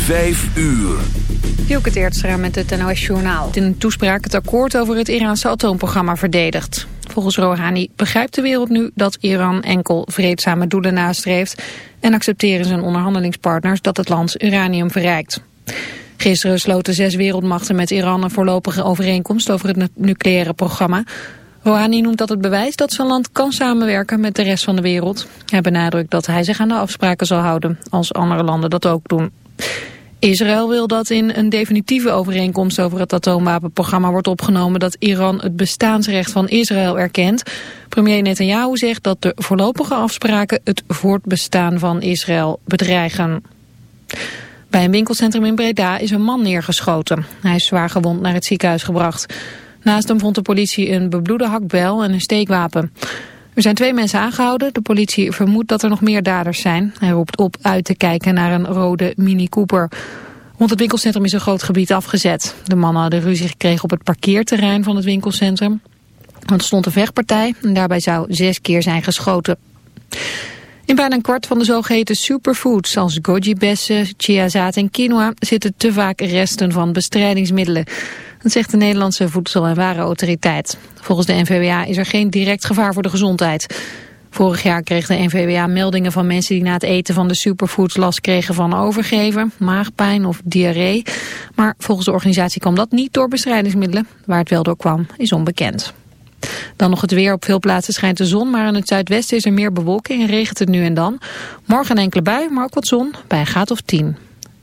Vijf uur. Hielke Teertstra met het NOS Journaal. In een toespraak het akkoord over het Iraanse atoomprogramma verdedigd. Volgens Rouhani begrijpt de wereld nu dat Iran enkel vreedzame doelen nastreeft... en accepteren zijn onderhandelingspartners dat het land uranium verrijkt. Gisteren sloten zes wereldmachten met Iran een voorlopige overeenkomst over het nucleaire programma... Rouhani noemt dat het bewijs dat zijn land kan samenwerken met de rest van de wereld. Hij benadrukt dat hij zich aan de afspraken zal houden, als andere landen dat ook doen. Israël wil dat in een definitieve overeenkomst over het atoomwapenprogramma wordt opgenomen dat Iran het bestaansrecht van Israël erkent. Premier Netanyahu zegt dat de voorlopige afspraken het voortbestaan van Israël bedreigen. Bij een winkelcentrum in Breda is een man neergeschoten. Hij is zwaar gewond naar het ziekenhuis gebracht. Naast hem vond de politie een bebloede hakbel en een steekwapen. Er zijn twee mensen aangehouden. De politie vermoedt dat er nog meer daders zijn. Hij roept op uit te kijken naar een rode Mini Cooper. Rond het winkelcentrum is een groot gebied afgezet. De mannen hadden ruzie gekregen op het parkeerterrein van het winkelcentrum. Er stond een vechtpartij en daarbij zou zes keer zijn geschoten. In bijna een kwart van de zogeheten superfoods als goji-bessen, chiazaad en quinoa zitten te vaak resten van bestrijdingsmiddelen. Dat zegt de Nederlandse Voedsel- en Warenautoriteit. Volgens de NVWA is er geen direct gevaar voor de gezondheid. Vorig jaar kreeg de NVWA meldingen van mensen die na het eten van de superfoods last kregen van overgeven, maagpijn of diarree. Maar volgens de organisatie kwam dat niet door bestrijdingsmiddelen. Waar het wel door kwam is onbekend. Dan nog het weer. Op veel plaatsen schijnt de zon, maar in het zuidwesten is er meer bewolking en regent het nu en dan. Morgen enkele bui, maar ook wat zon, bij een graad of 10.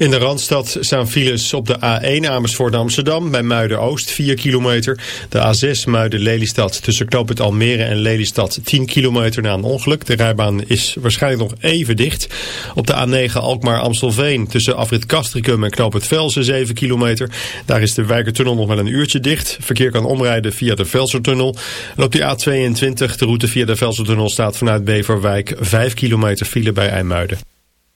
In de Randstad staan files op de A1 Amersfoort Amsterdam bij Muiden-Oost 4 kilometer. De A6 Muiden-Lelystad tussen knooppunt Almere en Lelystad 10 kilometer na een ongeluk. De rijbaan is waarschijnlijk nog even dicht. Op de A9 Alkmaar-Amstelveen tussen afrit Castricum en knooppunt Velsen 7 kilometer. Daar is de Wijkertunnel nog wel een uurtje dicht. Verkeer kan omrijden via de Velsertunnel. En op die A22 de route via de Velsertunnel staat vanuit Beverwijk 5 kilometer file bij IJmuiden.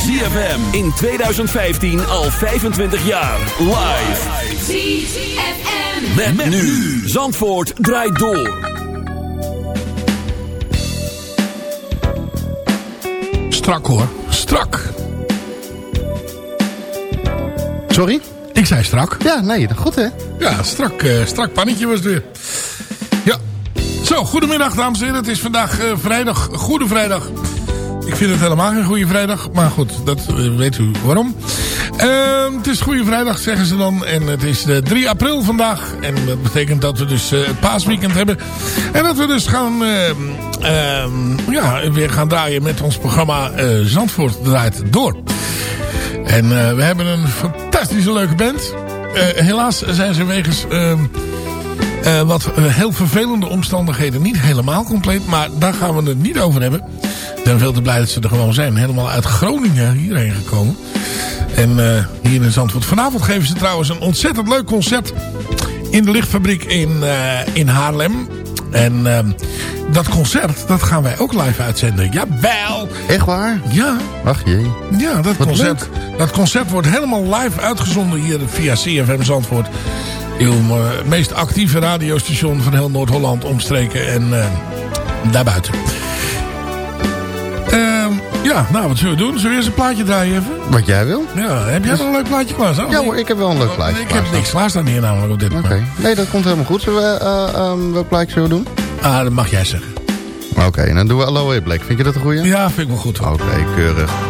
ZFM in 2015 al 25 jaar. Live. ZFM. Met, met nu. Zandvoort draait door. Strak hoor. Strak. Sorry? Ik zei strak. Ja, nee, goed hè? Ja, strak, uh, strak pannetje was het weer. Ja. Zo, goedemiddag dames en heren. Het is vandaag uh, vrijdag, Goede Vrijdag. Ik vind het helemaal geen goede vrijdag. Maar goed, dat uh, weet u waarom. Uh, het is Goede Vrijdag, zeggen ze dan. En het is uh, 3 april vandaag. En dat betekent dat we dus uh, het paasweekend hebben. En dat we dus gaan, ja, weer gaan draaien met ons programma Zandvoort draait door. En we hebben een fantastische leuke band. Helaas zijn ze wegens wat heel vervelende omstandigheden niet helemaal compleet. Maar daar gaan we het niet over hebben. Ik ben veel te blij dat ze er gewoon zijn. Helemaal uit Groningen hierheen gekomen. En hier in Zandvoort. Vanavond geven ze trouwens een ontzettend leuk concert in de lichtfabriek in, in Haarlem. En uh, dat concert, dat gaan wij ook live uitzenden. Jawel! Echt waar? Ja. Ach jee. Ja, dat concert, dat concert wordt helemaal live uitgezonden hier via CFM Zandvoort. Uw uh, meest actieve radiostation van heel Noord-Holland omstreken en daarbuiten. Ehm, ja, nou, wat zullen we doen? Zullen we eerst een plaatje draaien even? Wat jij wil. Ja, heb jij dus... een leuk plaatje klaarstaan? Ja hoor, ik heb wel een leuk plaatje oh, Ik heb niks klaarstaan hier namelijk op dit moment. Oké, nee, dat komt helemaal goed. Zullen we, uh, um, welk plaatje zullen we doen? Ah, dat mag jij zeggen. Oké, okay, dan doen we Aloe Black. Vind je dat een goeie? Ja, vind ik wel goed. Oké, okay, keurig.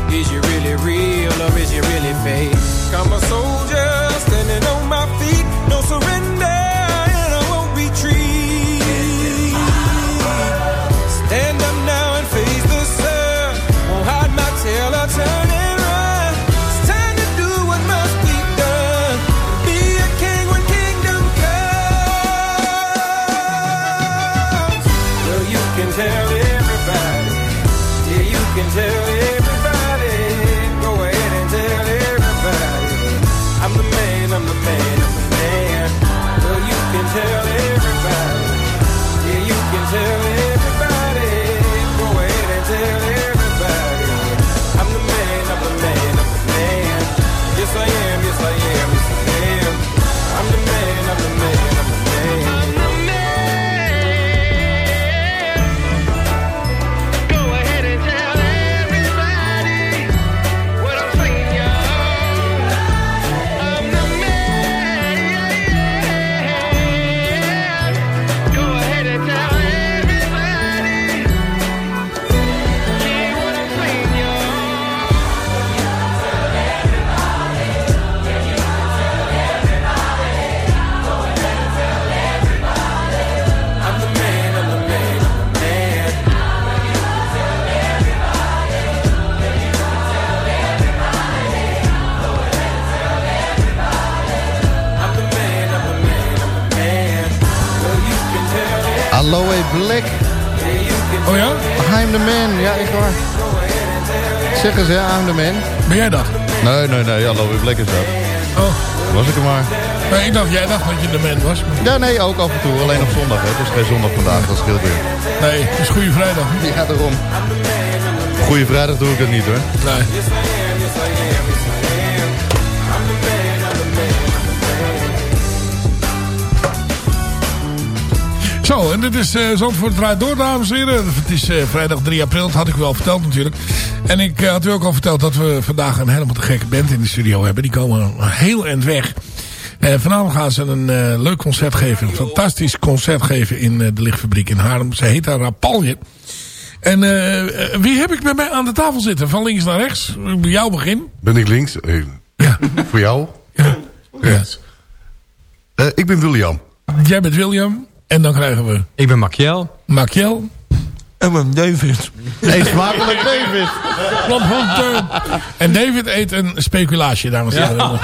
Is you really real or is you really fake? I'm a soldier standing on my Aloe Black. Oh ja? I'm the man. Ja, echt waar. Zeg eens, hè, I'm the man. Ben jij dat? Nee, nee, nee. Aloe Black is dat. Oh. Was ik er maar. Nee, ik dacht, jij dacht dat je de man was. maar- Ja, nee, ook af en toe. Alleen op zondag, hè. Het is geen zondag vandaag, dat scheelt weer. Nee, het is Goede Vrijdag. Ja, daarom. Goeie vrijdag doe ik dat niet, hoor. Nee. Zo, en dit is uh, Zandvoort draait door, dames en heren. Het is uh, vrijdag 3 april, dat had ik u al verteld natuurlijk. En ik uh, had u ook al verteld dat we vandaag een helemaal te gekke band in de studio hebben. Die komen heel eind weg. vanavond gaan ze een leuk concert geven, een fantastisch concert geven in de lichtfabriek in Haarlem. Ze heet daar Rapalje. En wie heb ik bij mij aan de tafel zitten? Van links naar rechts. Bij jou begin. Ben ik links? Ja. Voor jou? Ja. Ik ben William. Jij bent William. En dan krijgen we... Ik ben Makiel. Makiel. En ben David. Eet smakelijk David. Klopt En David eet een speculatie, dames en heren.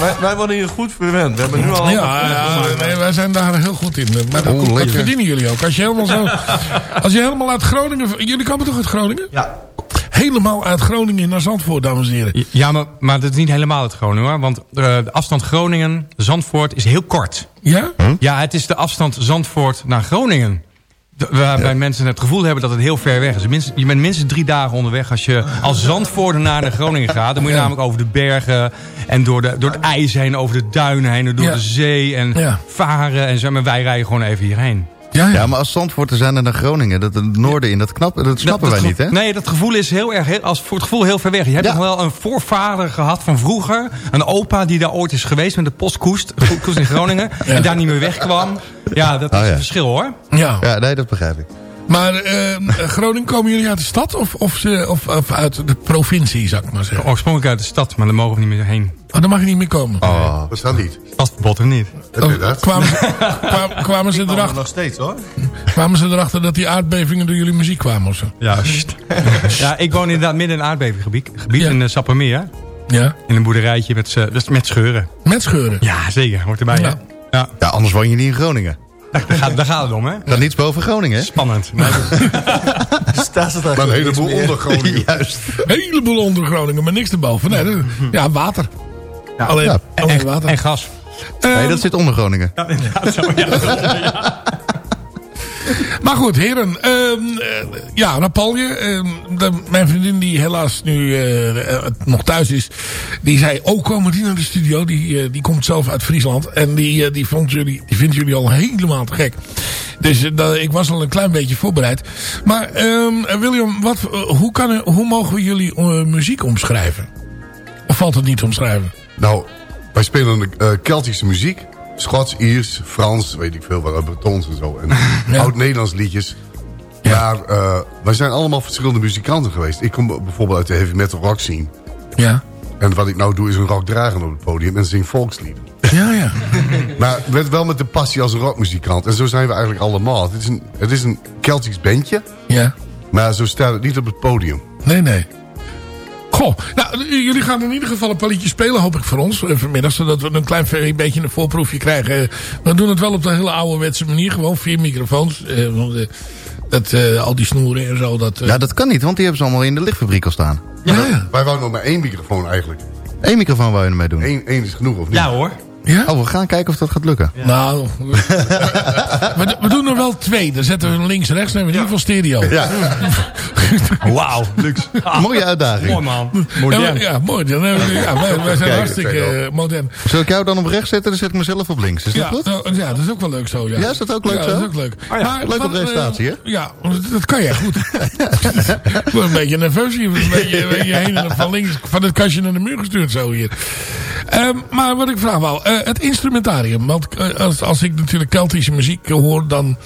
wij, wij worden hier goed verwend. We hebben nu al... Ja, ja nee, wij zijn daar heel goed in. Maar dat, oh, dat verdienen jullie ook. Als je helemaal zo... Als je helemaal uit Groningen... Jullie komen toch uit Groningen? Ja. Helemaal uit Groningen naar Zandvoort, dames en heren. Ja, maar, maar dat is niet helemaal uit Groningen hoor. Want de afstand Groningen-Zandvoort is heel kort. Ja? Ja, het is de afstand Zandvoort naar Groningen. Waarbij ja. mensen het gevoel hebben dat het heel ver weg is. Je bent minstens drie dagen onderweg als je als Zandvoorter naar Groningen gaat. Dan moet je namelijk over de bergen en door, de, door het ijs heen, over de duinen heen, door de zee en varen. En zo. Maar wij rijden gewoon even hierheen. Ja, ja. ja, maar als Zandvoorten zijn er naar Groningen, dat het noorden in, dat, knap, dat snappen wij niet, hè? Nee, dat gevoel is heel erg, als, voor het gevoel heel ver weg. Je hebt nog wel een voorvader gehad van vroeger, een opa die daar ooit is geweest met de postkoest koest in Groningen, en daar niet meer wegkwam. Ja, dat is oh, een verschil hoor. Ja. ja, nee, dat begrijp ik. Maar uh, Groningen, komen jullie uit de stad of, of, of, of, uit de provincie, zou ik maar zeggen? Oorspronkelijk uit de stad, maar daar mogen we niet meer heen. Oh, daar mag je niet meer komen? Oh, dat staat niet. Stadsverbod er niet. Oh, dat? Kwamen, kwamen, kwamen ze erachter? nog steeds hoor. Kwamen ze erachter dat die aardbevingen door jullie muziek kwamen of zo? Ja, ja ik woon inderdaad midden in een aardbevinggebied. Gebied ja. in uh, Sappermeer. Ja. In een boerderijtje met, uh, met scheuren. Met scheuren? Ja, zeker. Hoort erbij, ja. Ja. ja, anders woon je niet in Groningen. Daar gaat, daar gaat het om, hè? Dan niets boven Groningen. Spannend. Staat het maar een heleboel onder Groningen. Juist. Een heleboel onder Groningen, maar niks erboven. Nee, dat, ja, water. Ja, alleen, ja. alleen en, water. En gas. Um, nee, dat zit onder Groningen. Ja, inderdaad. Zo, ja. Maar goed, heren. Uh, ja, Rapalje. Uh, de, mijn vriendin die helaas nu uh, nog thuis is. Die zei, oh komen die naar de studio. Die, die komt zelf uit Friesland. En die, die, vond jullie, die vindt jullie al helemaal te gek. Dus ik was al een klein beetje voorbereid. Maar ehm, William, wat, hoe, kan, hoe mogen we jullie muziek omschrijven? Of valt het niet omschrijven? Nou, wij spelen Keltische muziek. Schots, Iers, Frans, weet ik veel wat, Bretons en zo. En ja. oud-Nederlands liedjes. Ja. Maar uh, wij zijn allemaal verschillende muzikanten geweest. Ik kom bijvoorbeeld uit de heavy metal rock scene. Ja. En wat ik nou doe is een rock dragen op het podium en zing volkslieden. Ja, ja. maar met, wel met de passie als rockmuzikant. En zo zijn we eigenlijk allemaal. Het is een, het is een Keltisch bandje. Ja. Maar zo staat het niet op het podium. Nee, nee. Goh, nou, jullie gaan in ieder geval een palletje spelen, hoop ik voor ons. Eh, vanmiddag, zodat we een klein beetje een voorproefje krijgen. We doen het wel op de hele ouderwetse manier. Gewoon vier microfoons. Eh, eh dat, uh, al die snoeren en zo. Dat, uh... Ja, dat kan niet, want die hebben ze allemaal in de lichtfabriek al staan. Ja, ja. Wij wouden nog maar één microfoon eigenlijk. Eén microfoon wou je ermee doen? Eén, één is genoeg, of niet? Ja hoor. Ja? Oh, we gaan kijken of dat gaat lukken. Ja. Nou, we, we, doen er wel twee. Dan zetten we links en rechts. Dan hebben we in ieder geval stereo. Ja. Wauw, luxe. Mooie uitdaging. Mooi man. Modern. Ja, mooi. Dan hebben we, ja, wij, wij zijn Kijk, hartstikke uh, modern. Zal ik jou dan op rechts zetten? Dan zet ik mezelf op links. Is dat ja, goed? Nou, ja, dat is ook wel leuk zo. Ja, ja is dat ook leuk ja, zo? dat is ook leuk. Oh, ja. Maar, Leuke presentatie, hè? Ja, dat kan jij goed. ik word een beetje nerveus hier. Een beetje, beetje heen en van links van het kastje naar de muur gestuurd zo hier. Um, maar wat ik vraag wel. Uh, het instrumentarium. Want uh, als, als ik natuurlijk Keltische muziek hoor. Dan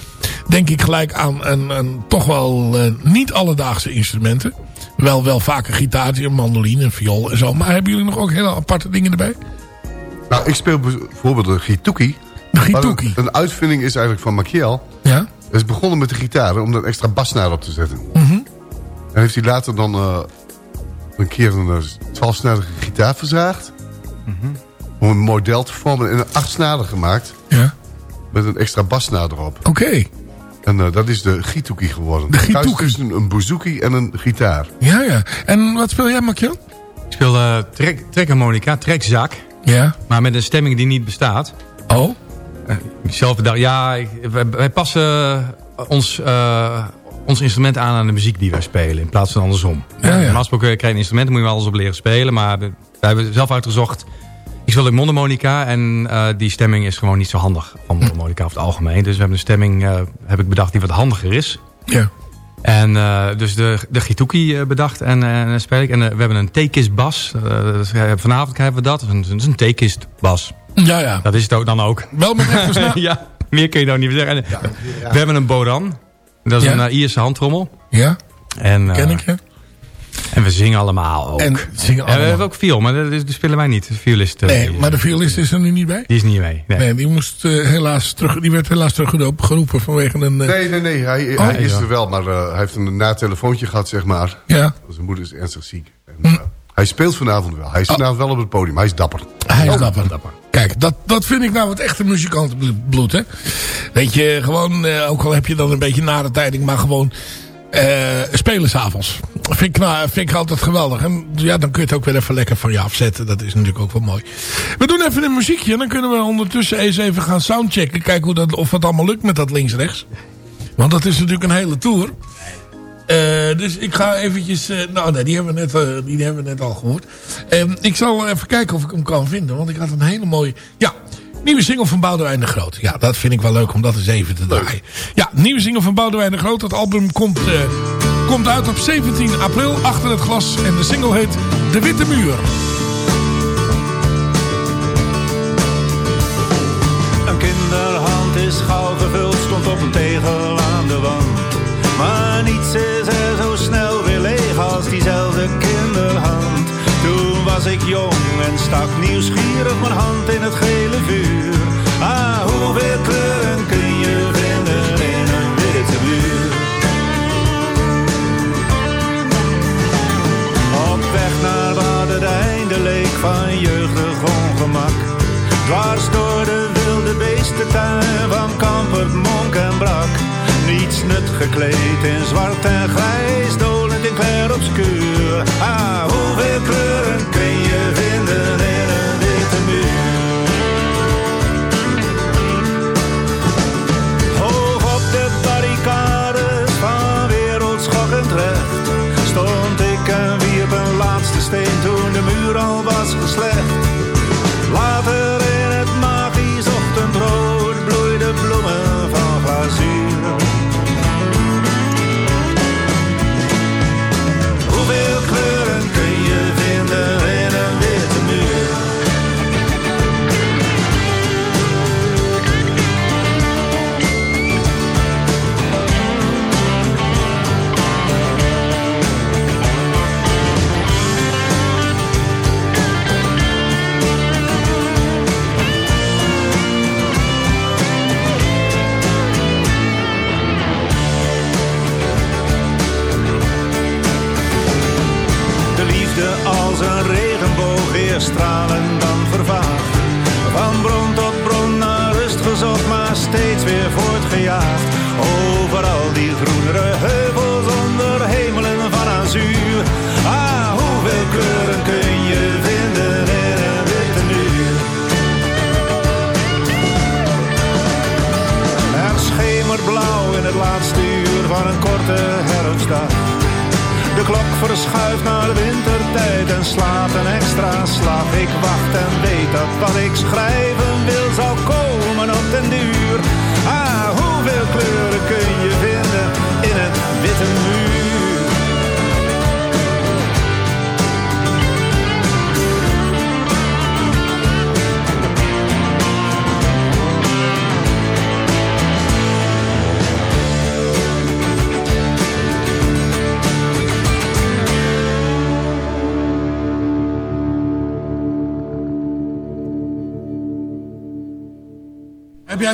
denk ik gelijk aan een, een toch wel uh, niet alledaagse instrumenten. Wel, wel vaak een gitaartje, mandoline, een viool en zo. Maar hebben jullie nog ook hele aparte dingen erbij? Nou, ik speel bijvoorbeeld de gituki. De gituki? Een, een, uitvinding is eigenlijk van Machiel. Ja. Het is begonnen met de gitaar om er een extra basnaar op te zetten. Mm -hmm. En heeft hij later dan een keer een twaalfsnarige gitaar verzaagd. Mm -hmm om een model te vormen en een achtsnader gemaakt. Ja. Met een extra basnader erop. Oké. Okay. En uh, dat is de gituki geworden. De gituki. tussen een bouzouki en een gitaar. Ja, ja. En wat speel jij, Makjan? Ik speel uh, trek, trekharmonica, trekzak. Ja. Maar met een stemming die niet bestaat. Oh. Uh, zelf ja, ik, wij, wij, passen ons, ons instrument aan aan de muziek die wij spelen. In plaats van andersom. Ja, ja. Normaal gesproken krijg je een instrument, moet je wel alles op leren spelen. Maar wij hebben zelf uitgezocht Ik speel ook mondharmonica en eh, die stemming is gewoon niet zo handig van mondharmonica over het algemeen. Dus we hebben een stemming, eh, heb ik bedacht, die wat handiger is. Ja. En eh, dus de, de Gituki eh, bedacht en, en speel ik. En we hebben een theekist bas. Dus, vanavond krijgen we dat. Dat is een theekist bas. Ja, ja. Dat is het ook dan ook. Wel met ja, meer kun je nou niet zeggen. En, We hebben een bodan. Dat is Ja. een eh, Ierse handtrommel. Ja, En, eh, ken ik, hè? En we zingen allemaal ook. En zingen Ja, we allemaal. hebben ook viool, maar dat, is, dat spelen wij niet. De violist. eh, Nee, maar de violist is er nu niet bij? die is niet mee. Nee. Nee, die, moest, eh, helaas terug, die werd helaas teruggeroepen vanwege een... eh, Nee, nee, nee. Hij, Oh, hij is ja. er wel, maar eh, hij heeft een na-telefoontje gehad, zeg maar. Ja, Zijn moeder is ernstig ziek. En, Hm. hij speelt vanavond wel. Hij is vanavond wel op het podium. Hij is dapper. hij is Oh, dapper. Dat, dat vind ik nou het echte muzikantenbloed, hè. Weet je, gewoon, eh, ook al heb je dan een beetje nare tijding, maar gewoon eh spelen s'avonds. Vind, ik nou, vind ik altijd geweldig. En ja, dan kun je het ook weer even lekker van je afzetten. Dat is natuurlijk ook wel mooi. We doen even een muziekje en dan kunnen we ondertussen eens even gaan soundchecken. Kijken hoe dat, of het allemaal lukt met dat links-rechts. Want dat is natuurlijk een hele tour. Eh, dus ik ga eventjes... eh, nou, nee, die hebben we net, eh, die hebben we net al gehoord. Ehm, ik zal even kijken of ik hem kan vinden. Want ik had een hele mooie... Ja, nieuwe single van Boudewijn de Groot. Ja, dat vind ik wel leuk om dat eens even te draaien. Ja, nieuwe single van Boudewijn de Groot. Dat album komt, eh, komt uit op 17 april achter het glas. En de single heet De Witte Muur. Een kinderhand is gauw gevuld, stond op een tegel aan de wand. Maar niets is als diezelfde kinderhand. Toen was ik jong en stak nieuwsgierig mijn hand in het gele vuur. Ah, hoeveel kleuren kun je vinden in een witte muur? Op weg naar waar het einde leek van jeugdig ongemak. Dwars door de wilde beestentuin van Kampert, Monk en Brak. Niets nut gekleed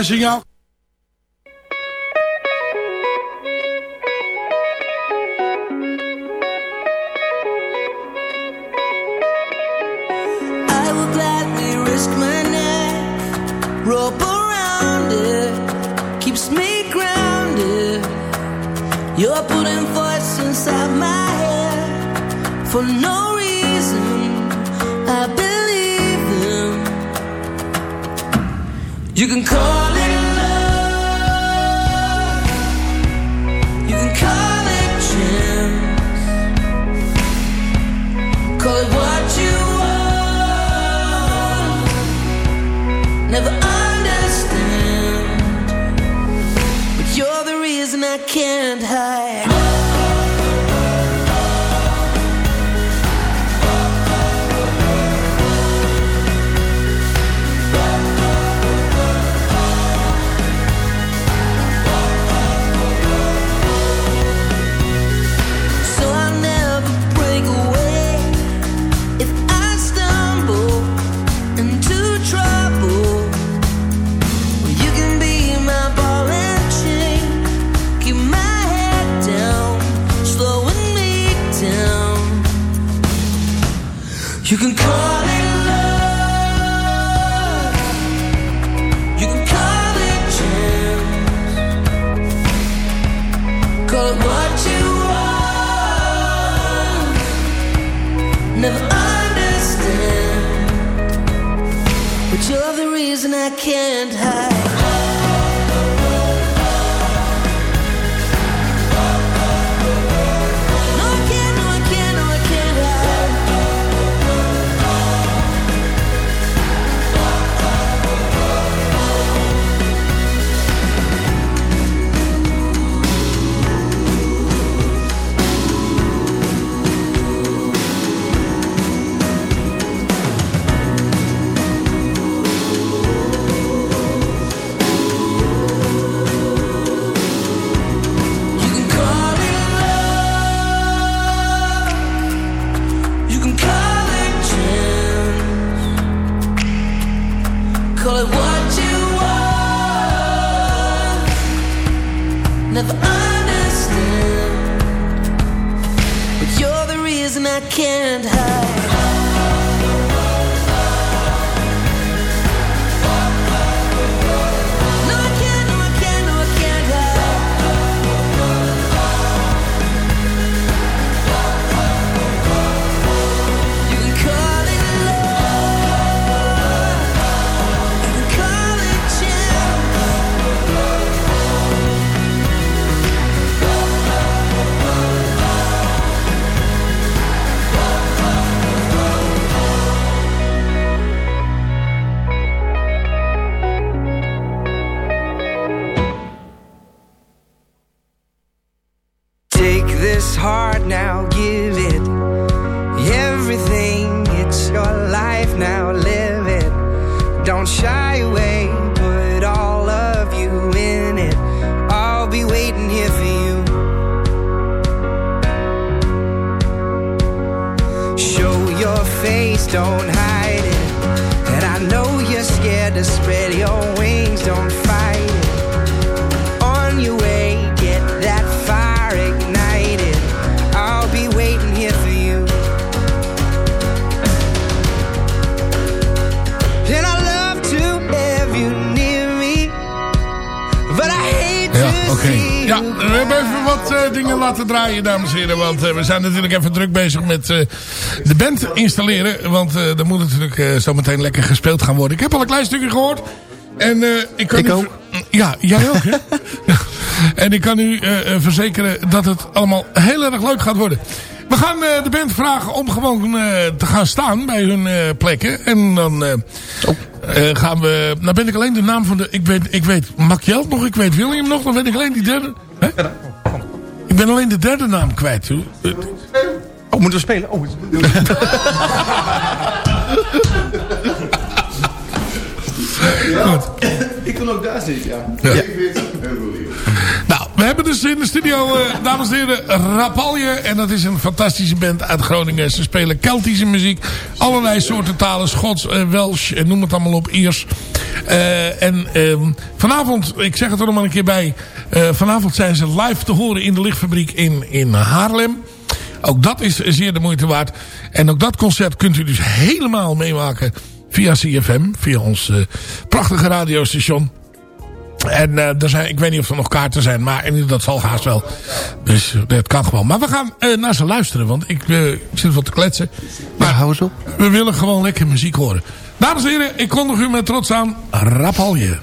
Heb jij Never understand, but you're the reason I can't hide. Never understand, but you're the reason I can't hide. This heart now, give it everything. It's your life now, live it. Don't shy away, put all of you in it. I'll be waiting here for you. Show your face, don't dingen laten draaien, dames en heren. Want eh, we zijn natuurlijk even druk bezig met eh, de band installeren. Want eh er moet natuurlijk zo meteen lekker gespeeld gaan worden. Ik heb al een klein stukje gehoord. En ik kan Ik u ook. ver- Ja, jij ook, hè? en ik kan u verzekeren dat het allemaal heel erg leuk gaat worden. We gaan de band vragen om gewoon te gaan staan bij hun plekken. En dan eh, gaan we... Nou ben ik alleen de naam van de... Ik weet, ik weet Maciel nog, ik weet William nog. Dan weet ik alleen die derde... Hè? Ik ben alleen de derde naam kwijt. hoor. Oh, moeten we spelen? Oh, Goed. Ik kan ook daar zitten, ja. Ja. Nou, we hebben dus in de studio, eh, dames en heren, Rapalje. En dat is een fantastische band uit Groningen. Ze spelen Keltische muziek. Allerlei soorten talen. Schots, eh, Welsh, eh, noem het allemaal op, Iers. En ehm, vanavond, ik zeg het er nog maar een keer bij. vanavond zijn ze live te horen in de lichtfabriek in, in Haarlem. Ook dat is zeer de moeite waard. En ook dat concert kunt u dus helemaal meemaken via CFM. Via ons prachtige radiostation. En eh, er zijn, ik weet niet of er nog kaarten zijn, maar dat zal haast wel. Dus eh, dat kan gewoon. Maar we gaan eh, naar ze luisteren, want ik, eh, ik zit wat te kletsen. Maar hou eens op. We willen gewoon lekker muziek horen. Dames en heren, ik kondig u met trots aan Rapalje.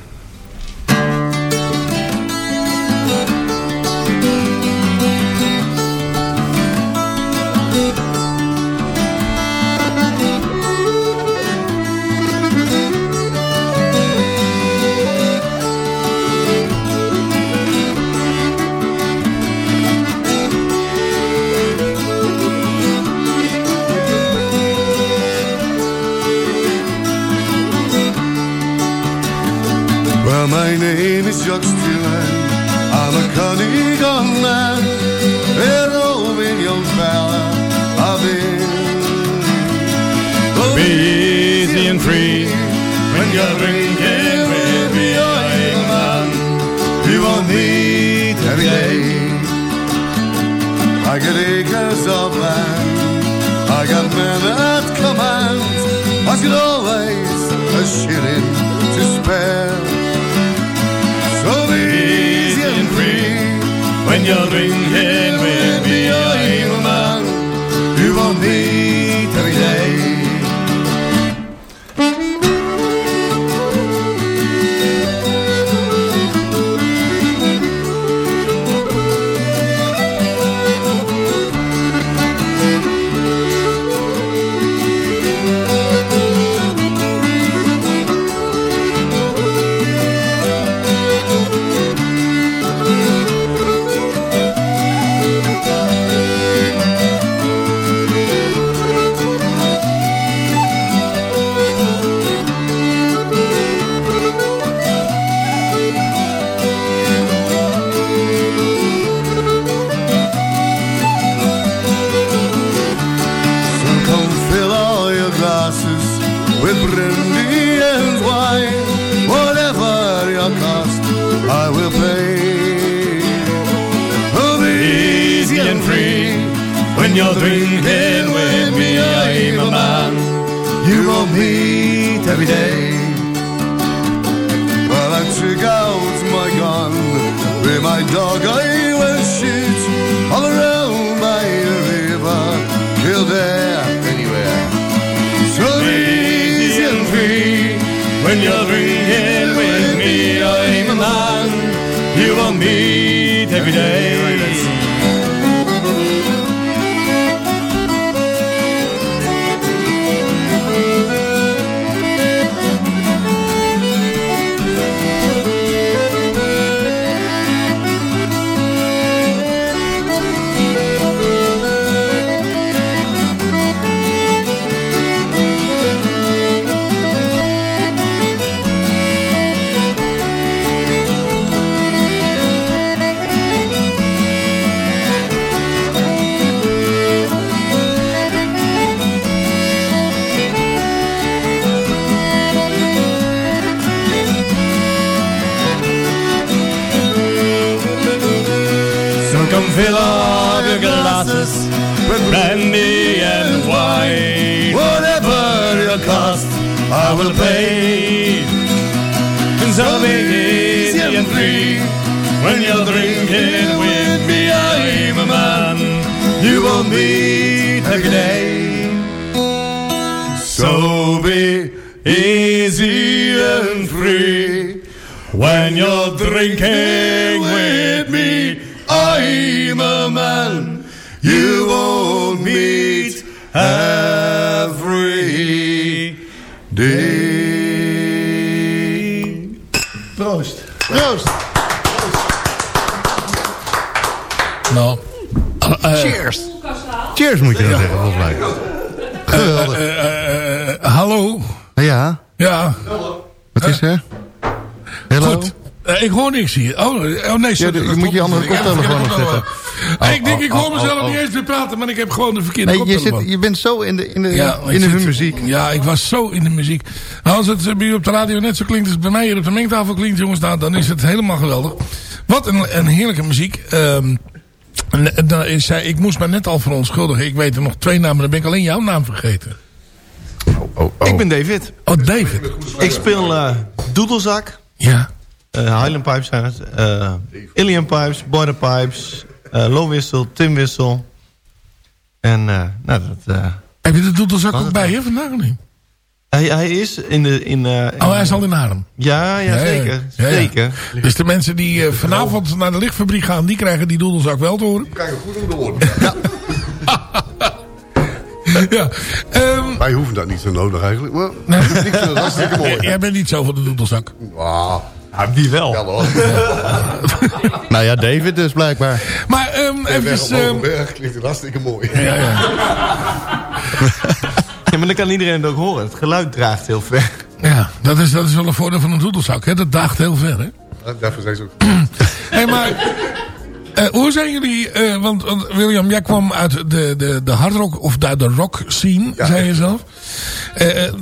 Jachtstielen aan de Caniganland. En al in jouw vellen, Be easy and free when you're drinking with me, young man. You won't meet every day. I got acres of land. I got men at command. I got always a shilling to spare. When you're drinking with me, I will pay. And so be easy and free when you're drinking with me. I'm a man. You won't meet every day. So be easy and free when you're drinking with Cheers moet je dan zeggen, volgens mij. Geweldig. Eh, eh, hallo? Ja, Ja. wat is er? Hallo? Goed. Eh, ik hoor niks hier. Oh, oh nee, sorry. Ja, je moet je andere koptelefoon opzetten. Oh, ik denk, oh, ik hoor oh, mezelf niet eens meer praten, maar ik heb gewoon de verkeerde Nee, je, zit, je bent zo in de, in de, Ja, in de zit- muziek. Ja, ik was zo in de muziek. Nou, als het bij u op de radio net zo klinkt als bij mij hier op de mengtafel klinkt, jongens, nou, dan is het helemaal geweldig. Wat een, een heerlijke muziek. Ehm, en, dan is zij, ik moest me net al verontschuldigen. Ik weet er nog twee namen, dan ben ik alleen jouw naam vergeten. Oh, Ik ben David. Oh, David. Ik speel eh Doedelzak. Ja. eh, Highland Pipes zijn het. eh Alien Pipes, Border Pipes, eh Low Whistle, Tim Whistle. En eh, nou, dat... eh, Heb je de doedelzak ook bij je vandaag of niet? Hij, hij is in de... In, eh, in- Oh, hij is al in Arnhem. Ja, ja, zeker. Ja, ja. zeker. Dus de mensen die eh, vanavond naar de lichtfabriek gaan, die krijgen die doedelzak wel te horen. Krijg je goed om de oren. ja. ehm, Wij hoeven dat niet zo nodig eigenlijk. Maar Nee. ik vind het hartstikke mooi. Jij bent niet zo van de doedelzak. Wauw. wie wel? Ja, hoor. Nou ja, David dus blijkbaar. Maar ehm En weg even... ehm, klinkt hartstikke mooi. ja, ja. Maar dan kan iedereen het ook horen. Het geluid draagt heel ver. ja dat, is, dat is wel een voordeel van een doedelzak. Hè? Dat daagt heel ver. Hè? Daarvoor zijn ze ook... Hey, maar eh, hoe zijn jullie... eh, want, William, jij kwam uit de, de, de hardrock of de, de rock scene, zei je zelf. Eh, eh,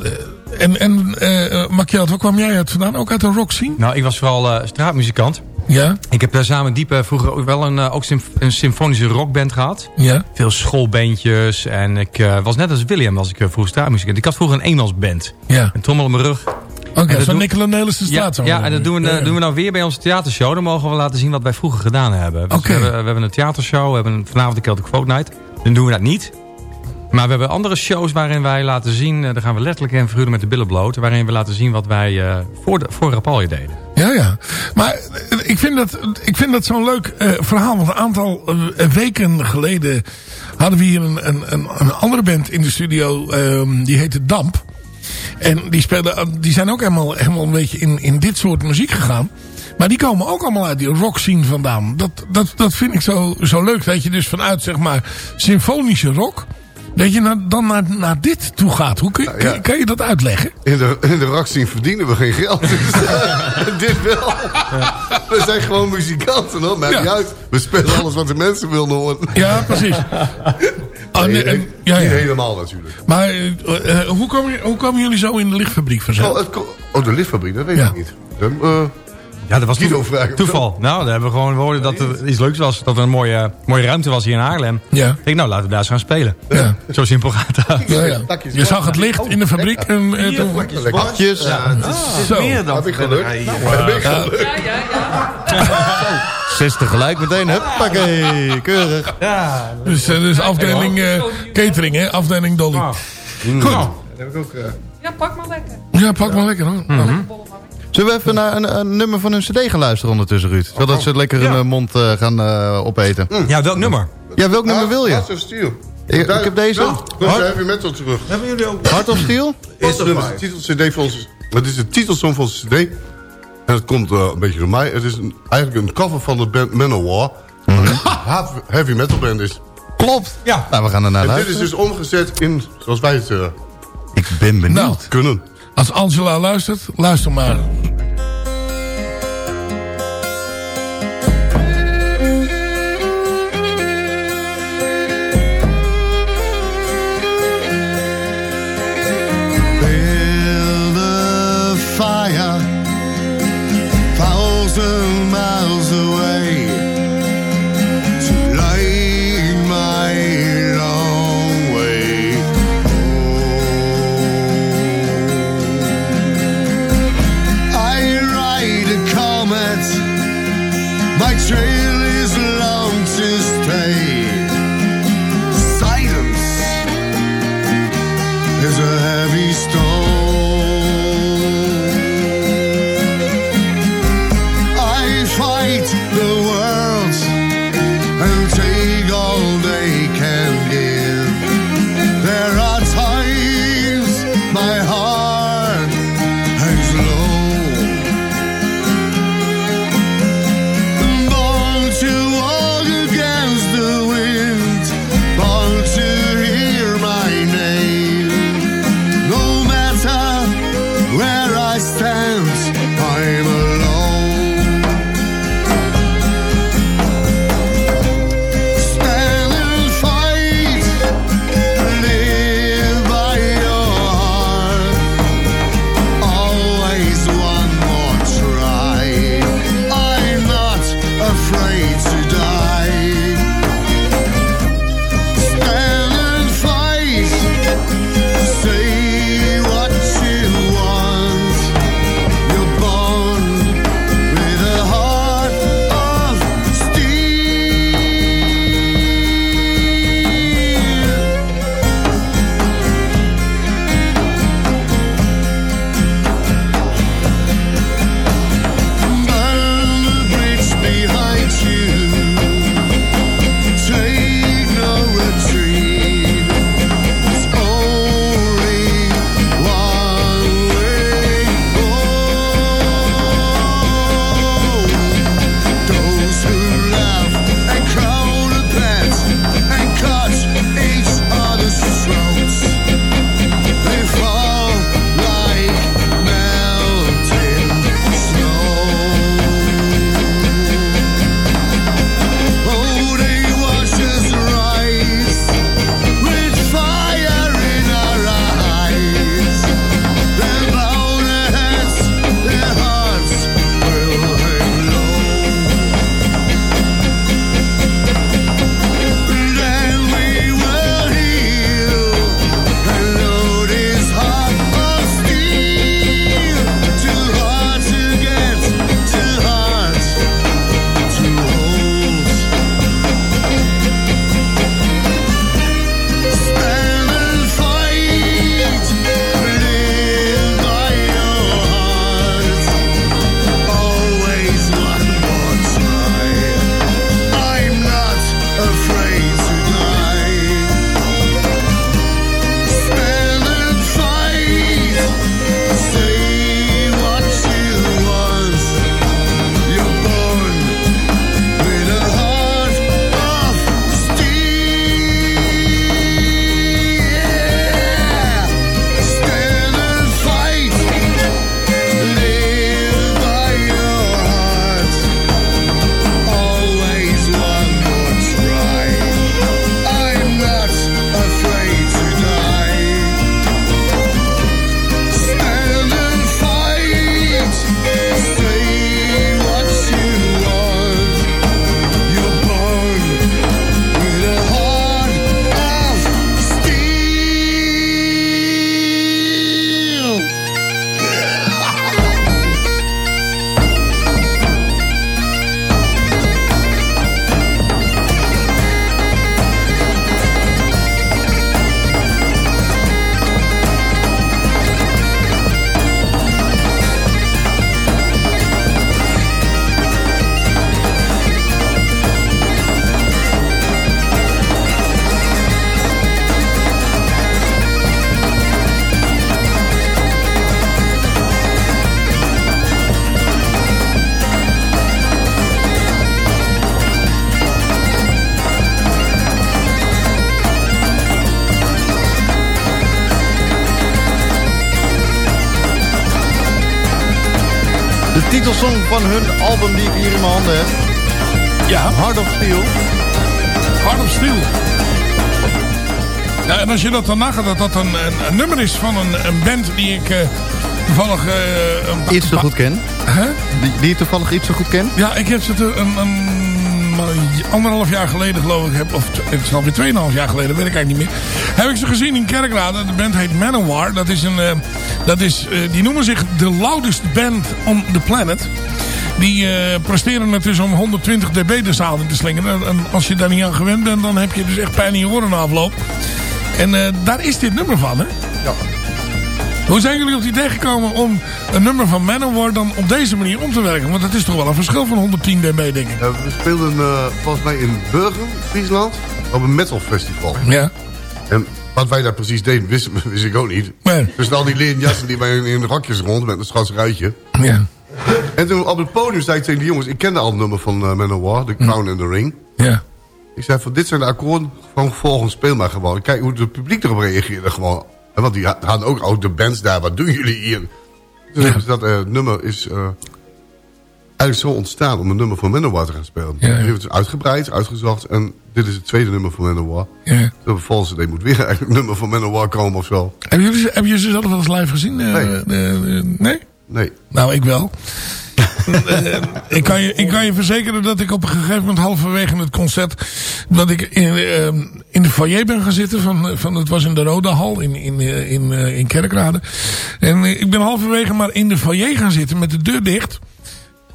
en en eh Makiel, waar kwam jij uit vandaan? Ook uit de rock scene? Nou, ik was vooral eh, straatmuzikant. Ja? Ik heb daar samen diep eh, vroeger wel een, eh, ook een symfonische rockband gehad. Ja. Veel schoolbandjes. En ik eh, was net als William, was ik vroeger straatmuzikant. Ik had vroeger een eenmansband. Ja. Een trommel op mijn rug. Oké, dat van Nicola Nelissen Ja, straat. zo. ja, en dat doen we, Ja. doen we nou weer bij onze theatershow. Dan mogen we laten zien wat wij vroeger gedaan hebben. Dus we, hebben we hebben een theatershow. We hebben vanavond de Celtic Folk Night. Dan doen we dat niet. Maar we hebben andere shows waarin wij laten zien... eh, daar gaan we letterlijk en figuurlijk met de billen bloot. Waarin we laten zien wat wij eh, voor, voor Rapalje deden. Ja, ja. Maar eh, ik vind dat, ik vind dat zo'n leuk verhaal. Want een aantal weken geleden hadden we hier een, een, een, andere band in de studio. ehm, die heette Damp. En die, spelen, eh, die zijn ook helemaal, helemaal een beetje in, in dit soort muziek gegaan. Maar die komen ook allemaal uit die rock scene vandaan. Dat, dat, dat vind ik zo, zo leuk. Dat je dus vanuit zeg maar symfonische rock... Dat je dan naar, naar dit toe gaat. Hoe kun, je- Ja. kan je dat uitleggen? In de, in de verdienen we geen geld. Dus, dit wel. We zijn gewoon muzikanten hoor. Maakt Ja. niet uit. We spelen alles wat de mensen willen horen. Ja, precies. Oh, nee, en- nee, ja, Niet ja. helemaal natuurlijk. Maar eh, eh, hoe, komen, hoe komen jullie zo in de lichtfabriek Oh, vanzelf? het ko- oh, de liftfabriek, dat weet Ja. ik niet. Eh, Ja, dat was Guido toeval. vragen. toeval. Nou, daar hebben we gewoon gehoord dat er iets leuks was. Dat er een mooie, mooie ruimte was hier in Haarlem. Ja. Ik denk, nou, laten we daar eens gaan spelen. Ja. Zo simpel gaat dat. Ja, ja. Je zag het licht in de fabriek en eh, toen... Bakjes. Ja, het is, het is Zo. meer dan Heb ik geluk? hier. Heb ik Ja. geluk? 60 gelijk meteen. Huppakee, keurig. Ja, Dus, eh, dus afdeling eh, catering, hè? Afdeling Dolly. Goed. Dat heb ik ook... eh, Ja, pak maar lekker. Ja, pak maar lekker hoor. Zullen we even naar een, een nummer van hun cd gaan luisteren ondertussen, Ruud? Zodat ze het lekker in hun mond eh, gaan eh, opeten. Ja, welk nummer? Ja, welk nummer wil je? Heart of Steel. Ik, ik heb deze. Ja, dan Hart, heavy metal terug. hebben jullie ook... Heart of Steel? Is de titelcd van onze... Het is de titelsong van onze cd. En het komt eh, een beetje door mij. Het is een, eigenlijk een cover van de band Manowar. Mhm. Een heavy metal band is. Klopt. Ja. Nou, we gaan er naar En dit is luisteren. dus omgezet in, zoals wij het eh, Ik ben benieuwd. Nou, kunnen. Als Angela luistert, luister maar. Titelsong van hun album die ik hier in mijn handen heb. Ja. Heart of Steel. Heart of Steel. Ja, en als je dat dan nagaat, dat dat een, een, een nummer is van een, een band die ik eh, toevallig... eh, Iets te goed ken. Hè? Die, die je toevallig iets zo goed kent. Ja, ik heb ze te- een, een, anderhalf jaar geleden geloof ik, heb, of het is alweer tweeënhalf jaar geleden, weet ik eigenlijk niet meer. Heb ik ze gezien in Kerkrade. De band heet Manowar. Dat is een, eh, dat is, eh, die noemen zich de loudest band on the planet. Die eh, presteren het dus om 120 dB de zaal in te slingeren. En als je daar niet aan gewend bent, dan heb je dus echt pijn in je oren afloop. En daar is dit nummer van, hè? Ja. Hoe zijn jullie op het idee gekomen om een nummer van Manowar dan op deze manier om te werken? Want dat is toch wel een verschil van 110 dB, denk ik. Ja, we speelden eh, volgens mij in Burgen, Friesland, op een metal festival. Ja. En wat wij daar precies deden, wist, wist ik ook niet. Nee. Dus al die leren jassen die wij in, in rokjes rond met een schats ruitje. Ja. En toen op het podium zei ik tegen de jongens, ik kende al het nummer van uh, Manowar, The Crown and the Ring. Ja. Ik zei van, dit zijn de akkoorden van volgens speel maar gewoon. Kijk hoe het publiek erop reageerde gewoon. Want die ha- hadden ook, ook de bands daar, wat doen jullie hier? Toen ze dat eh, nummer is eh, eigenlijk zo ontstaan om een nummer van Manowar te gaan spelen. Ja. Die hebben het uitgebreid, uitgezocht en dit is het tweede nummer van Manowar. Ja. Toen volgens het moet weer eigenlijk een nummer van Manowar komen of zo. Hebben jullie, ze- hebben jullie ze zelf wel eens live gezien? Eh, Nee. nee? Nee. Nou, ik wel. Ik, kan je, ik kan je verzekeren dat ik op een gegeven moment halverwege het concert... dat ik in, in de foyer ben gaan zitten. Van, van, het was in de Rode Hal in, in, eh, in, eh, in Kerkrade. En eh, ik ben halverwege maar in de foyer gaan zitten met de deur dicht.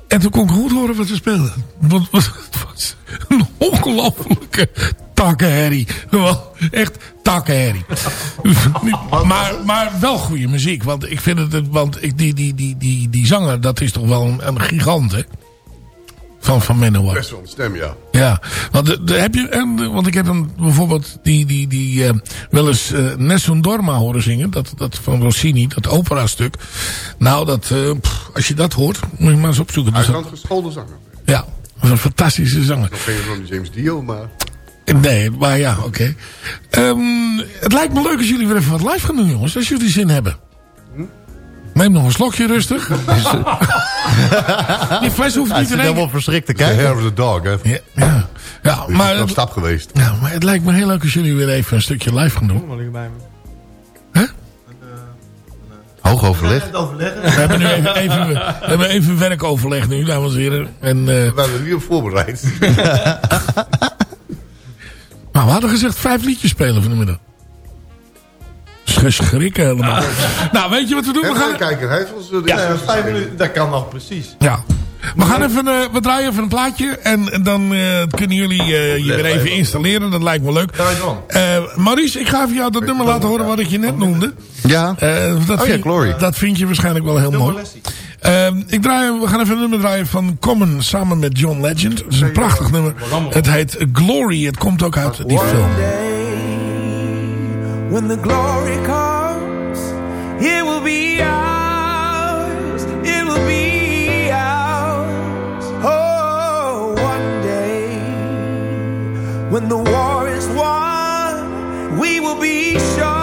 En toen kon ik goed horen wat ze speelden. Want want het was een ongelofelijke takkenherrie. Gewoon echt takkenherrie. maar, maar wel goede muziek. Want ik vind het, want ik, die, die, die, die, die zanger, dat is toch wel een, een gigant, hè? Van, van Manowar. Best wel een stem, ja. Ja, want, de, de- heb je, en, want ik heb hem bijvoorbeeld die, die, die, eh, wel eens eh, Nessun Dorma horen zingen. Dat, dat van Rossini, dat operastuk. Nou, dat, eh, pff, als je dat hoort, moet je maar eens opzoeken. Hij een geschoolde zanger. ja, dat een fantastische zanger. Nog geen van James Dio, maar... Nee, maar ja, oké. Ehm, het lijkt me leuk als jullie weer even wat live gaan doen, jongens. Als jullie zin hebben. Neem nog een slokje rustig. Die fles hoeft Hij niet zit in één helemaal verschrikt te The hair kijken. of the dog, hè. Ja, ja. ja Maar, op stap geweest. ja, maar het lijkt me heel leuk als jullie weer even een stukje live gaan doen. Hoog overleg. We hebben nu even, even, we hebben even werkoverleg nu, dames en heren. En, eh, We hebben er niet op voorbereid. maar we hadden gezegd vijf liedjes spelen vanmiddag. Schrikken helemaal. Nou, weet je wat we doen? We Even gaan, kijken, hij heeft ons... Ja, de- vijf minuten, dat kan nog precies. Ja. We gaan even, eh, we draaien even een plaatje en dan eh, kunnen jullie eh, je weer even installeren. Dat lijkt me leuk. Eh Maurice, ik ga even jou dat nummer laten horen wat ik je net noemde. Ja. Eh, dat, Oh ja, vind, Glory. dat vind je waarschijnlijk wel heel mooi. Ik draai, we gaan even een nummer draaien van Common samen met John Legend. Het is een prachtig nummer. Het heet Glory. Het komt ook uit die film. When the glory comes, it will be ours. It will be ours. Oh, one day, when the war is won, we will be sure.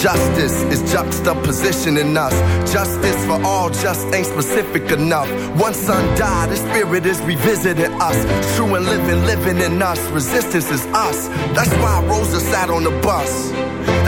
Justice is juxtapositioning us. Justice for all just ain't specific enough. One son died, the spirit is revisiting us. True and living, living in us. Resistance is us. That's why Rosa sat on the bus.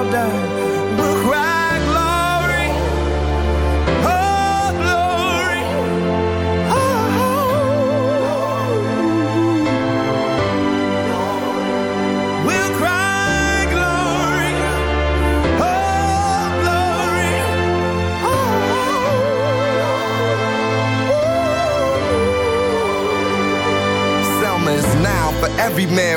all done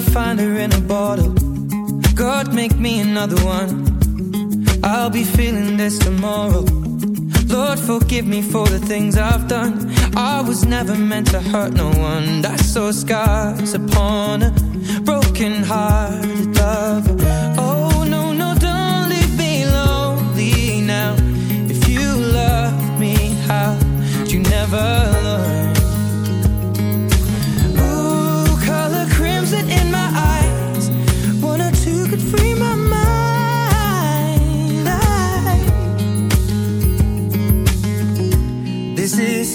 Find her in a bottle. God, make me another one. I'll be feeling this tomorrow. Lord, forgive me for the things I've done. I was never meant to hurt no one. I saw scars upon a broken hearted lover. Oh, no, no, don't leave me lonely now. If you love me, how would you never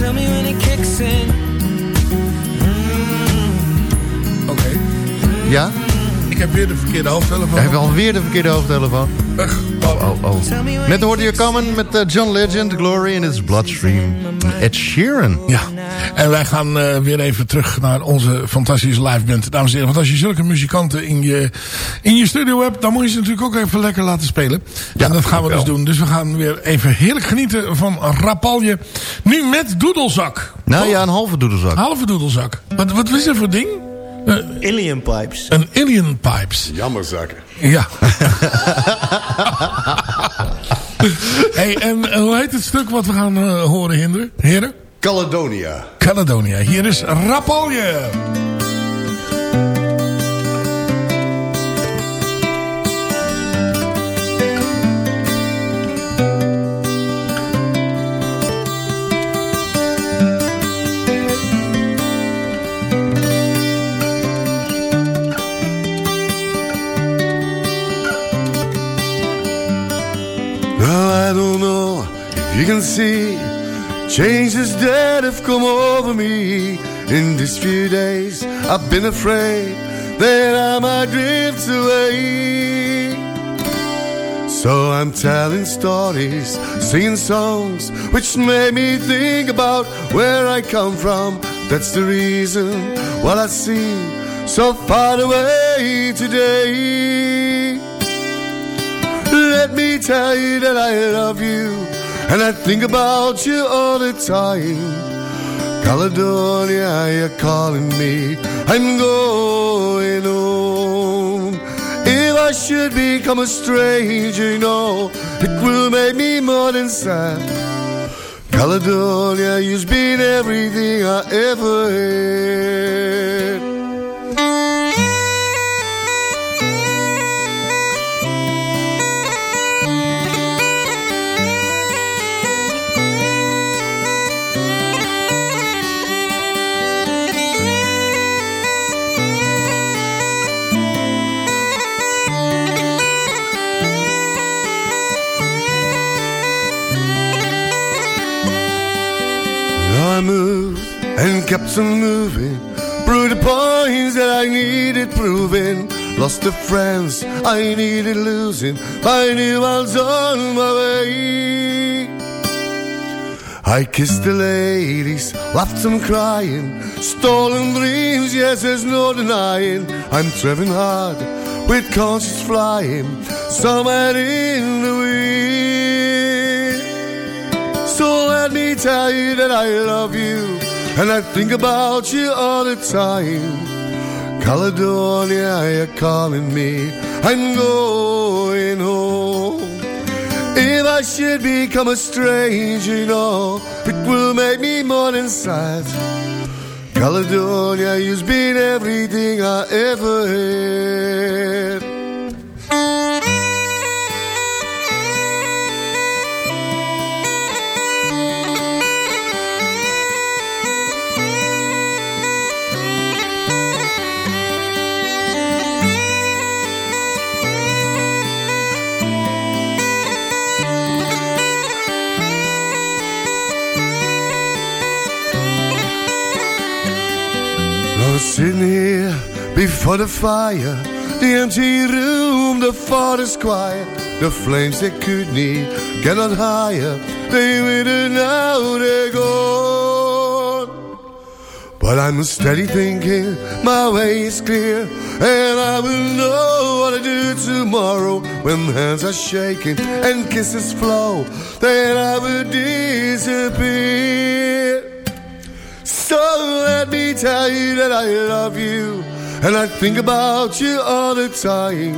Tell me when it kicks in. Oké. Ja? Ik heb weer de verkeerde hoofdtelefoon. Jij hebt alweer de verkeerde hoofdtelefoon. Oh, oh, oh. Net hoorde je komen met eh, John Legend, Glory in Its Bloodstream. Ed Sheeran. Ja, en wij gaan eh, weer even terug naar onze fantastische live band. Dames en heren, want als je zulke muzikanten in je, in je studio hebt... dan moet je ze natuurlijk ook even lekker laten spelen. Ja, en dat gaan we dus doen. Dus we gaan weer even heerlijk genieten van Rapalje. Nu met doedelzak. Nou ja, een halve doedelzak. Halve doedelzak. Wat, wat is dat voor ding? Uh, Alien Pipes. Een Alien Pipes. Jammer zakken. Ja. hey, en hoe heet het stuk wat we gaan uh, horen, heren? Caledonia. Caledonia. Hier is Rapalje. I don't know if you can see changes that have come over me in these few days. I've been afraid that I might drift away. So I'm telling stories, singing songs, which made me think about where I come from. That's the reason why I seem so far away today. Let me tell you that I love you And I think about you all the time. Caledonia, you're calling me. I'm going home. If I should become a stranger, you know It will make me more than sad. Caledonia, you've been everything I ever had kept on moving. Through the points that I needed proving. Lost the friends I needed losing. I knew I was on my way. I kissed the ladies, left them crying. Stolen dreams, yes, there's no denying. I'm traveling hard with conscience flying. Somewhere in the wind So let me tell you that I love you And I think about you all the time. Caledonia, you're calling me. I'm going home. If I should become a stranger, you know It will make me more than sad. Caledonia, you've been everything I ever had was sitting here before the fire, the empty room, the forest quiet, the flames that could need cannot higher. They wither now, they're gone. But I'm steady thinking, my way is clear, and I will know what to do tomorrow when hands are shaking and kisses flow. Then I will disappear. So let me tell you that I love you. And I think about you all the time.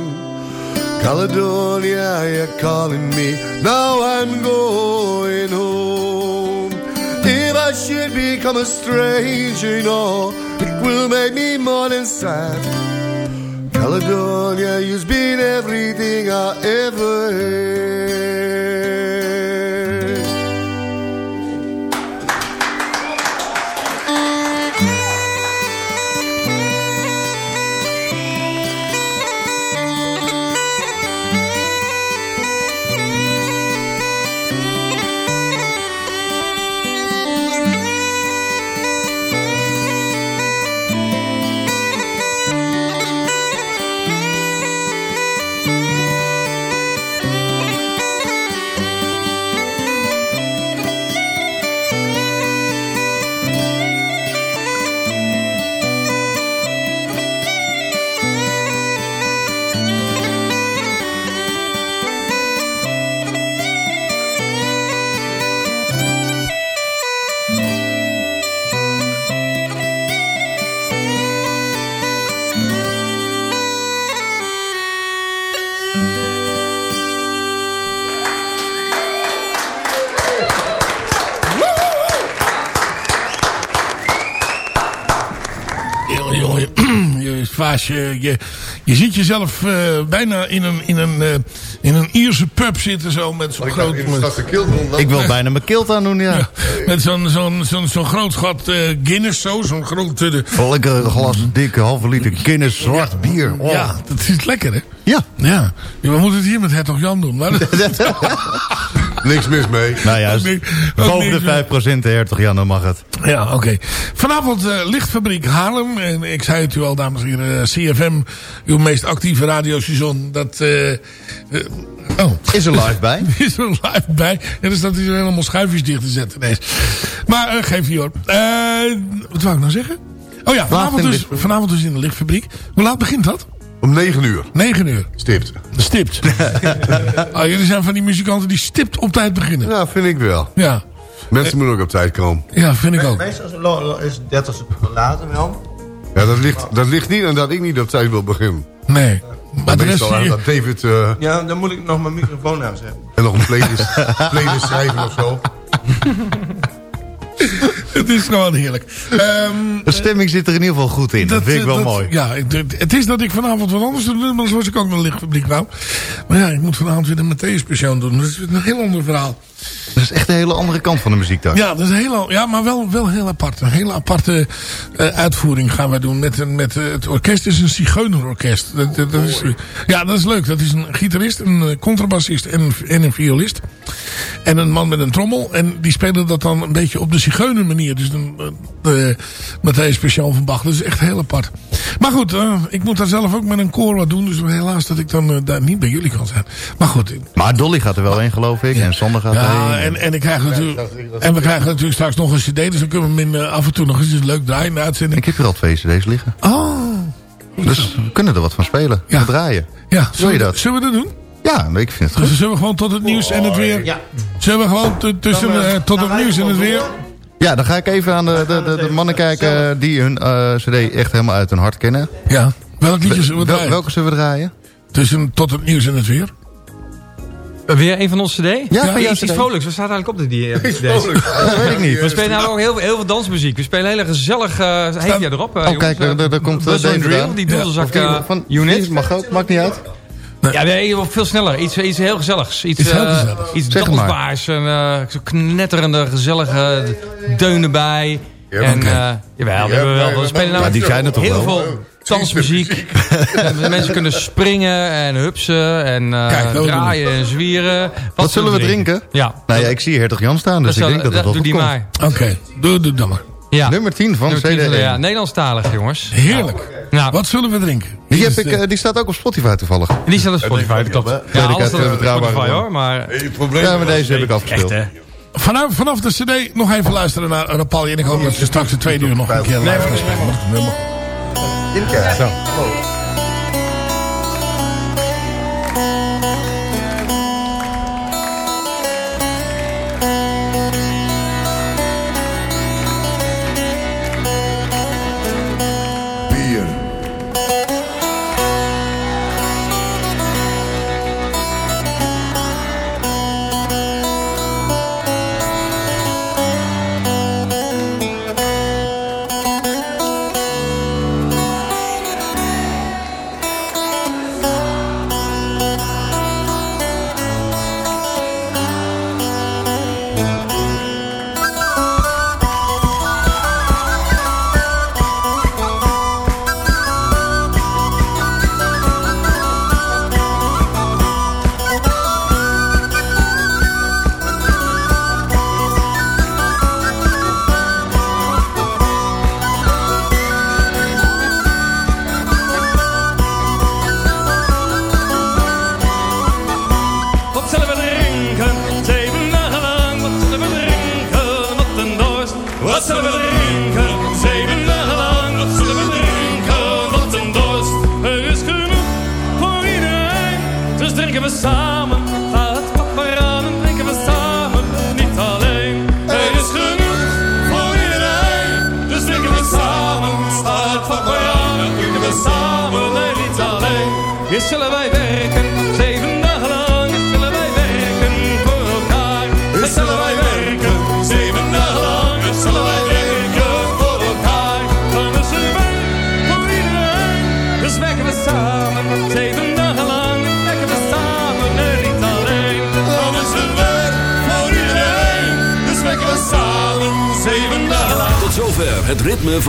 Caledonia, you're calling me. Now I'm going home. If I should become a stranger, you know It will make me more than sad. Caledonia, you've been everything I ever had feestvaasje. Je, je ziet jezelf eh, bijna in een, in, een, eh, in een Ierse pub zitten zo met zo'n groot... Ik wil bijna mijn kilt aan doen, ja. Met zo'n zo'n zo'n zo'n groot gat eh, Guinness zo, zo'n groot... de- Lekker glas dikke halve liter Guinness zwart bier. Oh. Ja, dat is lekker hè? Ja. Ja. Ja, we moeten het hier met Hertog Jan doen. Maar Niks mis mee. Nou ja, Ook niks- ook boven de 5% de hertog Jan, dan mag het. Ja, oké. Vanavond eh, Lichtfabriek Haarlem. En ik zei het u al, dames en heren. eh, CFM, uw meest actieve radiostation. Dat... eh, oh. Is er live bij? is er live bij. En dan staat hij er helemaal schuifjes dicht te zetten ineens. Maar geef hier hoor. Wat wou ik nou zeggen? Oh ja, vanavond dus, vanavond dus in de lichtfabriek. Hoe laat begint dat? Om 9 uur. 9 uur. Stipt. Stipt. oh, jullie zijn van die muzikanten die stipt op tijd beginnen. Ja, vind ik wel. Ja. Mensen moeten ook op tijd komen. Ja, vind ik ook. Meestal is het lo- lo- is het 30 seconden later wel. Ja, dat ligt, dat ligt niet aan dat ik niet op tijd wil beginnen. Nee. Maar de rest meestal aan dat David eh, Ja, dan moet ik nog mijn microfoon aanzetten. en nog een playlist, playlist schrijven of zo. Het is gewoon heerlijk. Ehm, De stemming zit er in ieder geval goed in. Dat, vind ik wel dat- mooi. Ja, het- is dat ik vanavond wat anders doe, anders was ik ook naar de lichtfabriek wou. Maar ja, ik moet vanavond weer de Matthäus Passion doen. Dat is een heel ander verhaal. Dat is echt de hele andere kant van de muziek daar. Ja, dat is een heel, ja maar wel, wel heel apart. Een hele aparte eh, uitvoering gaan we doen. Met, een- met, eh, het orkest is een zigeunerorkest. Dat, dat, dat is, ja, dat is leuk. Dat is een gitarist, een eh, contrabassist en, een- en een violist. En een man met een trommel. En die spelen dat dan een beetje op de zigeuner manier. Dus een, eh, de Matthäus Speciaal van Bach. Dat is echt heel apart. Maar goed, eh, ik moet daar zelf ook met een koor wat doen. Dus helaas dat ik dan eh, daar niet bij jullie kan zijn. Maar goed, Maar Dolly gaat er wel in, geloof ik. En Sander gaat ja, erheen. en, en, ik krijg natuurlijk, en we krijgen natuurlijk straks nog een cd. Dus dan kunnen we hem in, eh, af en toe nog eens een leuk draaien in de uitzending. Ik heb hier al twee cd's liggen. Oh. Dus we kunnen er wat van spelen. Ja. draaien. Ja, Wil je dat? Zullen we dat doen? Ja, ik vind het Dus goed. zullen we gewoon tot het nieuws en het weer... Ja. Zullen we gewoon tussen Dan, tot dan het nieuws en het weer... Ja, dan ga ik even aan de, de, de, de mannen kijken die hun eh, cd echt helemaal uit hun hart kennen. Ja. Welk liedje zullen we Wel- draaien? welke zullen we draaien? Tussen tot het nieuws en het weer. Weer een van onze cd? Ja, van jouw iets, iets vrolijks. Wat staat eigenlijk op de die eh, Iets vrolijks. Dat weet ik niet. We spelen namelijk ook heel, heel veel dansmuziek. We spelen hele gezellig... eh heeft jij erop? eh, Oh, kijk, daar, komt uh, aan. die Ja. doedelzak eh, van unit. Mag ook, maakt niet uit. Ja, nee, veel sneller. Iets, iets heel gezelligs. Iets, Iets heel eh, gezelligs. iets Zeg maar. dansbaars. Een eh, zo knetterende, gezellige deunen bij. Ja, en oké. eh, jawel, we hebben wel. We spelen Ja, namelijk die zijn er toch heel wel? veel dansmuziek. De mensen kunnen springen en hupsen en eh, Kijk, dat draaien en zwieren. Wat zullen we drinken? Ja. Nou ja, ik zie Hertog Jan staan, dus Dat ik denk dat het doe wel die goed komt. maar. Oké, doe, doe dan maar. Ja. Nummer 10 van Nummer 10 CD1. van de- Ja, Nederlandstalig, jongens. Heerlijk. Nou, Wat zullen we drinken? Die, heb ik, eh, die staat ook op Spotify toevallig. die staat op Spotify, dat klopt. Ja, ik alles staat op Spotify hoor, maar... Probleem Ja, maar deze heb ik Echt, afgespeeld. hè? vanaf, vanaf de cd nog even luisteren naar Rapalje. En ik hoop dat je straks de tweede uur nog een keer live kan spelen. Zo.